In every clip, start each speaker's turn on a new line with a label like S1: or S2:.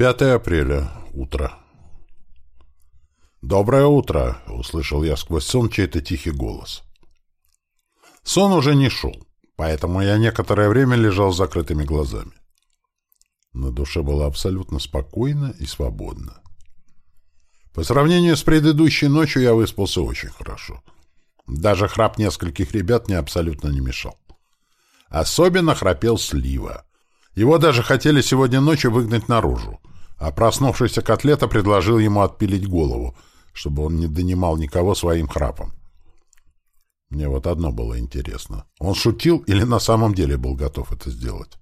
S1: 5 апреля. Утро. «Доброе утро!» — услышал я сквозь сон чей-то тихий голос. Сон уже не шел, поэтому я некоторое время лежал с закрытыми глазами. На душе было абсолютно спокойно и свободно. По сравнению с предыдущей ночью я выспался очень хорошо. Даже храп нескольких ребят мне абсолютно не мешал. Особенно храпел Слива. Его даже хотели сегодня ночью выгнать наружу а проснувшийся котлета предложил ему отпилить голову, чтобы он не донимал никого своим храпом. Мне вот одно было интересно. Он шутил или на самом деле был готов это сделать?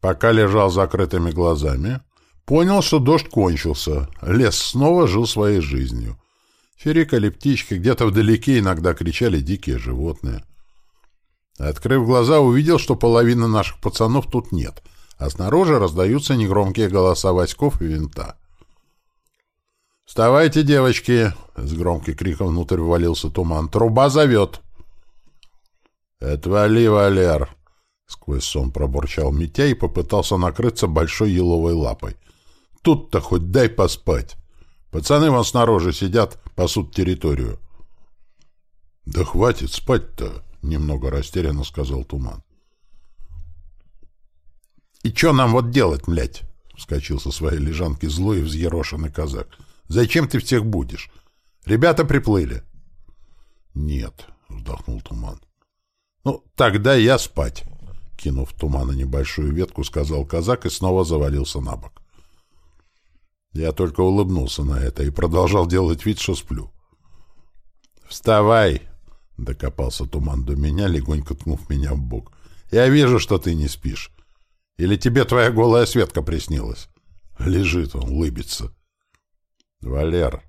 S1: Пока лежал с закрытыми глазами, понял, что дождь кончился, лес снова жил своей жизнью. Чирикали птички, где-то вдалеке иногда кричали дикие животные. Открыв глаза, увидел, что половины наших пацанов тут нет — а снаружи раздаются негромкие голоса Васьков и Винта. «Вставайте, девочки!» — с громким криком внутрь ввалился туман. «Труба зовет!» «Отвали, Валер!» — сквозь сон пробурчал Митя и попытался накрыться большой еловой лапой. «Тут-то хоть дай поспать! Пацаны вон снаружи сидят, пасут территорию!» «Да хватит спать-то!» — немного растерянно сказал Туман. «И что нам вот делать, млядь?» — вскочил со своей лежанки злой и взъерошенный казак. «Зачем ты всех будешь? Ребята приплыли». «Нет», — вздохнул Туман. «Ну, тогда я спать», — кинув в тумана небольшую ветку, сказал казак и снова завалился на бок. Я только улыбнулся на это и продолжал делать вид, что сплю. «Вставай!» — докопался туман до меня, легонько ткнув меня в бок. «Я вижу, что ты не спишь. Или тебе твоя голая Светка приснилась? Лежит он, улыбится. Валер,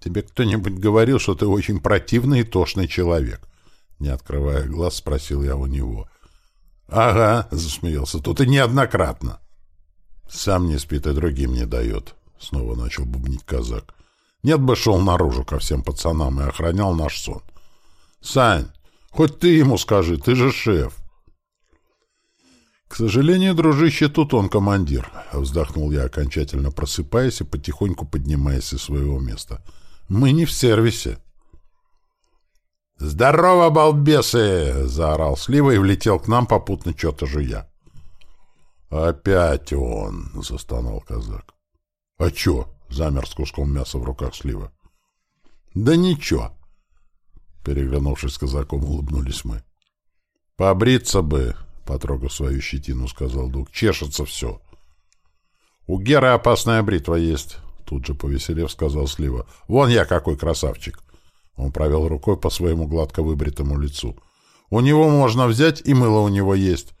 S1: тебе кто-нибудь говорил, что ты очень противный и тошный человек? Не открывая глаз, спросил я у него. Ага, засмеялся, тут и неоднократно. Сам не спит и другим не дает. Снова начал бубнить казак. Нет бы шел наружу ко всем пацанам и охранял наш сон. Сань, хоть ты ему скажи, ты же шеф. «К сожалению, дружище, тут он командир», — вздохнул я, окончательно просыпаясь и потихоньку поднимаясь из своего места. «Мы не в сервисе». «Здорово, балбесы!» — заорал Слива и влетел к нам, попутно что-то жуя. «Опять он!» — застонал казак. «А чё?» — замер с куском мяса в руках Слива. «Да ничего!» — переглянувшись с казаком, улыбнулись мы. «Побриться бы!» Потрогав свою щетину, сказал Дуг. Чешется все. У Геры опасная бритва есть, тут же повеселев сказал Слива. Вон я какой красавчик. Он провел рукой по своему гладко выбритому лицу. У него можно взять, и мыло у него есть.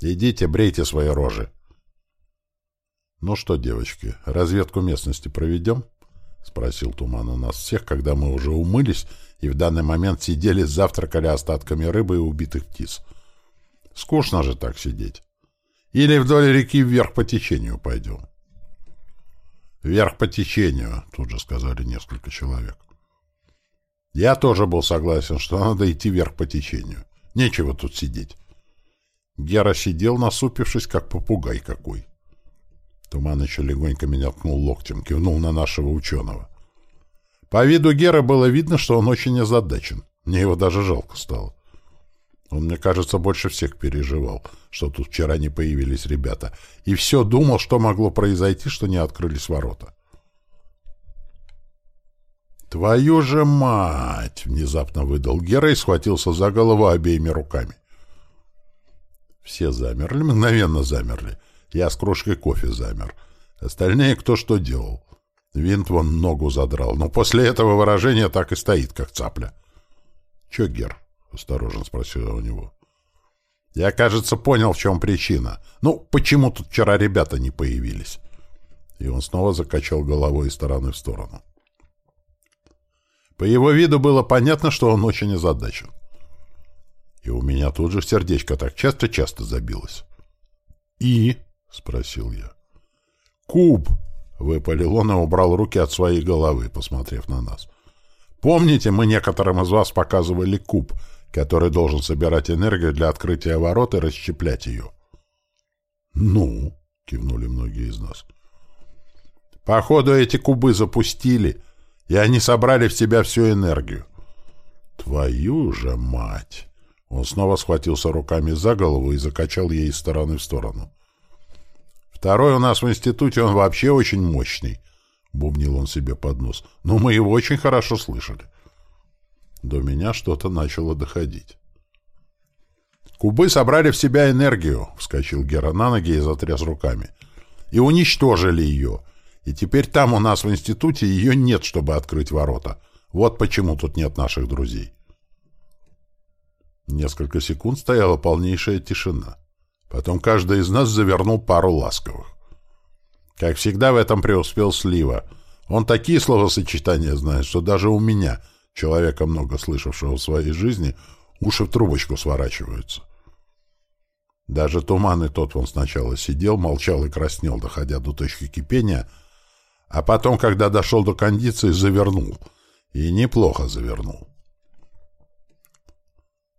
S1: Идите, брейте свои рожи. Ну что, девочки, разведку местности проведем? — спросил Туман у нас всех, когда мы уже умылись и в данный момент сидели, завтракали остатками рыбы и убитых птиц. Скучно же так сидеть. Или вдоль реки вверх по течению пойдем. Вверх по течению, тут же сказали несколько человек. Я тоже был согласен, что надо идти вверх по течению. Нечего тут сидеть. Гера сидел, насупившись, как попугай какой. Туман еще легонько меня ткнул локтем, кивнул на нашего ученого. По виду Гера было видно, что он очень озадачен. Мне его даже жалко стало. Он, мне кажется, больше всех переживал, что тут вчера не появились ребята, и все думал, что могло произойти, что не открылись ворота. «Твою же мать!» — внезапно выдал Гера и схватился за голову обеими руками. Все замерли, мгновенно замерли. Я с кружкой кофе замер. Остальные кто что делал. Винт вон ногу задрал, но после этого выражения так и стоит, как цапля. — Че, Гер, — осторожно спросил я у него. «Я, кажется, понял, в чем причина. Ну, почему тут вчера ребята не появились?» И он снова закачал головой из стороны в сторону. По его виду было понятно, что он очень озадачен. И у меня тут же сердечко так часто-часто забилось. «И?» — спросил я. «Куб!» — выпалил он и убрал руки от своей головы, посмотрев на нас. «Помните, мы некоторым из вас показывали куб, который должен собирать энергию для открытия ворот и расщеплять ее. «Ну?» — кивнули многие из нас. «Походу, эти кубы запустили, и они собрали в себя всю энергию». «Твою же мать!» Он снова схватился руками за голову и закачал ей из стороны в сторону. «Второй у нас в институте, он вообще очень мощный», — бубнил он себе под нос. «Но мы его очень хорошо слышали». До меня что-то начало доходить. «Кубы собрали в себя энергию», — вскочил Гера на ноги и затряс руками. «И уничтожили ее. И теперь там у нас в институте ее нет, чтобы открыть ворота. Вот почему тут нет наших друзей». Несколько секунд стояла полнейшая тишина. Потом каждый из нас завернул пару ласковых. Как всегда в этом преуспел Слива. Он такие словосочетания знает, что даже у меня, человека много слышавшего в своей жизни, уши в трубочку сворачиваются. Даже туман и тот он сначала сидел, молчал и краснел, доходя до точки кипения, а потом, когда дошел до кондиции, завернул. И неплохо завернул.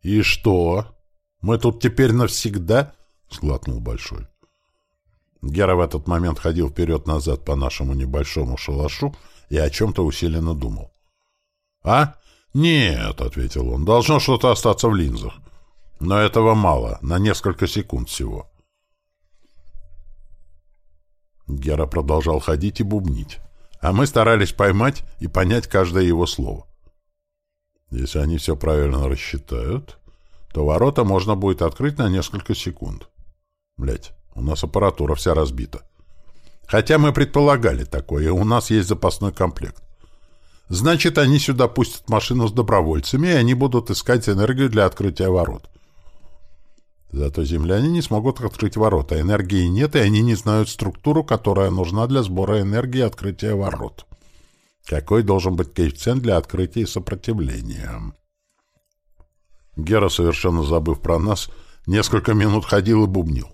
S1: «И что? Мы тут теперь навсегда?» — сглотнул Большой. Гера в этот момент ходил вперед-назад по нашему небольшому шалашу и о чем-то усиленно думал. «А? Нет», — ответил он, — «должно что-то остаться в линзах. Но этого мало, на несколько секунд всего». Гера продолжал ходить и бубнить, а мы старались поймать и понять каждое его слово. Если они все правильно рассчитают, то ворота можно будет открыть на несколько секунд. Блять, у нас аппаратура вся разбита. Хотя мы предполагали такое, у нас есть запасной комплект. Значит, они сюда пустят машину с добровольцами, и они будут искать энергию для открытия ворот. Зато земляне не смогут открыть ворота. Энергии нет, и они не знают структуру, которая нужна для сбора энергии и открытия ворот. Какой должен быть коэффициент для открытия и сопротивления? Гера, совершенно забыв про нас, несколько минут ходил и бубнил.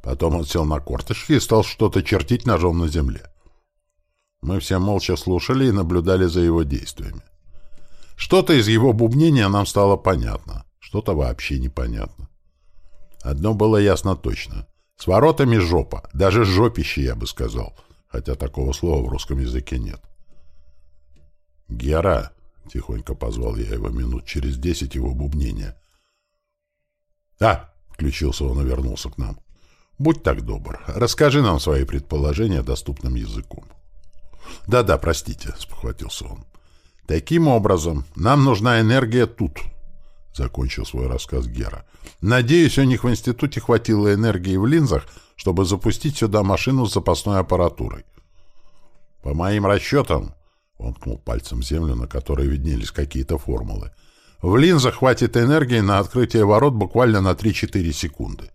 S1: Потом он сел на корточки и стал что-то чертить ножом на земле. Мы все молча слушали и наблюдали за его действиями. Что-то из его бубнения нам стало понятно, что-то вообще непонятно. Одно было ясно точно. С воротами жопа, даже жопище, я бы сказал, хотя такого слова в русском языке нет. «Гера!» — тихонько позвал я его минут через десять его бубнения. «А!» — включился он и вернулся к нам. «Будь так добр, расскажи нам свои предположения доступным языком». «Да-да, простите», — спохватился он. «Таким образом, нам нужна энергия тут», — закончил свой рассказ Гера. «Надеюсь, у них в институте хватило энергии в линзах, чтобы запустить сюда машину с запасной аппаратурой. По моим расчетам, он ткнул пальцем землю, на которой виднелись какие-то формулы. В линзах хватит энергии на открытие ворот буквально на 3-4 секунды.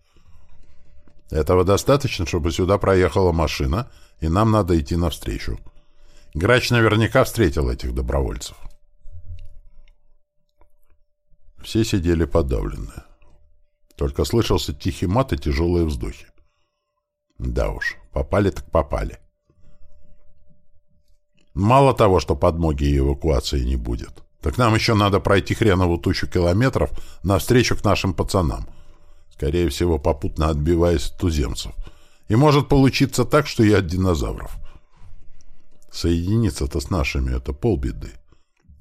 S1: Этого достаточно, чтобы сюда проехала машина, и нам надо идти навстречу. Грач наверняка встретил этих добровольцев. Все сидели подавленные. Только слышался тихий мат и тяжелые вздохи. Да уж, попали так попали. Мало того, что подмоги и эвакуации не будет, так нам еще надо пройти хренову тучу километров навстречу к нашим пацанам, скорее всего, попутно отбиваясь от туземцев. И может получиться так, что и от динозавров. Соединиться-то с нашими — это полбеды.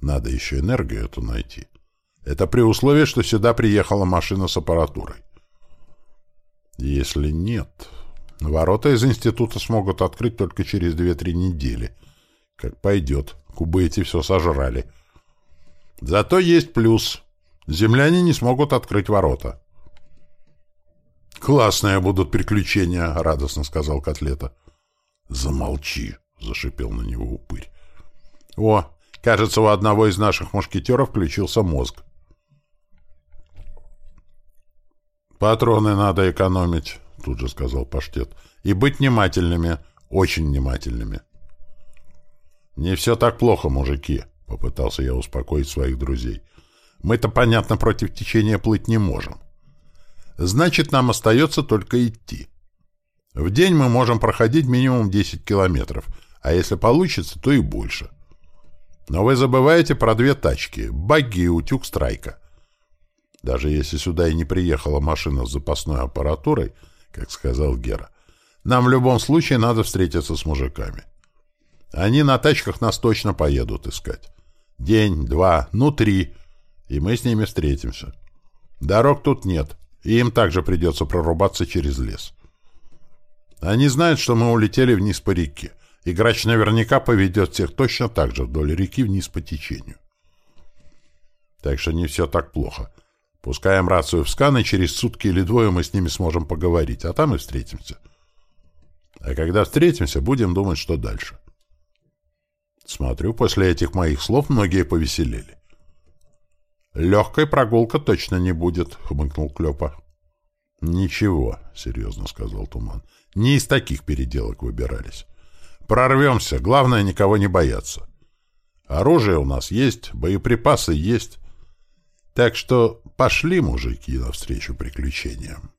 S1: Надо еще энергию эту найти. Это при условии, что сюда приехала машина с аппаратурой. Если нет, ворота из института смогут открыть только через 2-3 недели — как пойдет. Кубы эти все сожрали. Зато есть плюс. Земляне не смогут открыть ворота. «Классные будут приключения», — радостно сказал Котлета. «Замолчи», — зашипел на него упырь. «О, кажется, у одного из наших мушкетеров включился мозг». «Патроны надо экономить», — тут же сказал Паштет. «И быть внимательными, очень внимательными». «Не все так плохо, мужики», — попытался я успокоить своих друзей. «Мы-то, понятно, против течения плыть не можем. Значит, нам остается только идти. В день мы можем проходить минимум 10 километров, а если получится, то и больше. Но вы забываете про две тачки — багги и утюг страйка. Даже если сюда и не приехала машина с запасной аппаратурой, как сказал Гера. Нам в любом случае надо встретиться с мужиками. Они на тачках нас точно поедут искать. День, два, ну три, и мы с ними встретимся. Дорог тут нет, и им также придется прорубаться через лес. Они знают, что мы улетели вниз по реке, и грач наверняка поведет всех точно так же вдоль реки вниз по течению. Так что не все так плохо. Пускаем рацию в скан, через сутки или двое мы с ними сможем поговорить, а там и встретимся. А когда встретимся, будем думать, что дальше. Смотрю, после этих моих слов многие повеселели. «Легкой прогулка точно не будет», — хмыкнул Клёпа. «Ничего», — серьезно сказал Туман. «Не из таких переделок выбирались. Прорвемся, главное никого не бояться. Оружие у нас есть, боеприпасы есть. Так что пошли, мужики, навстречу приключениям».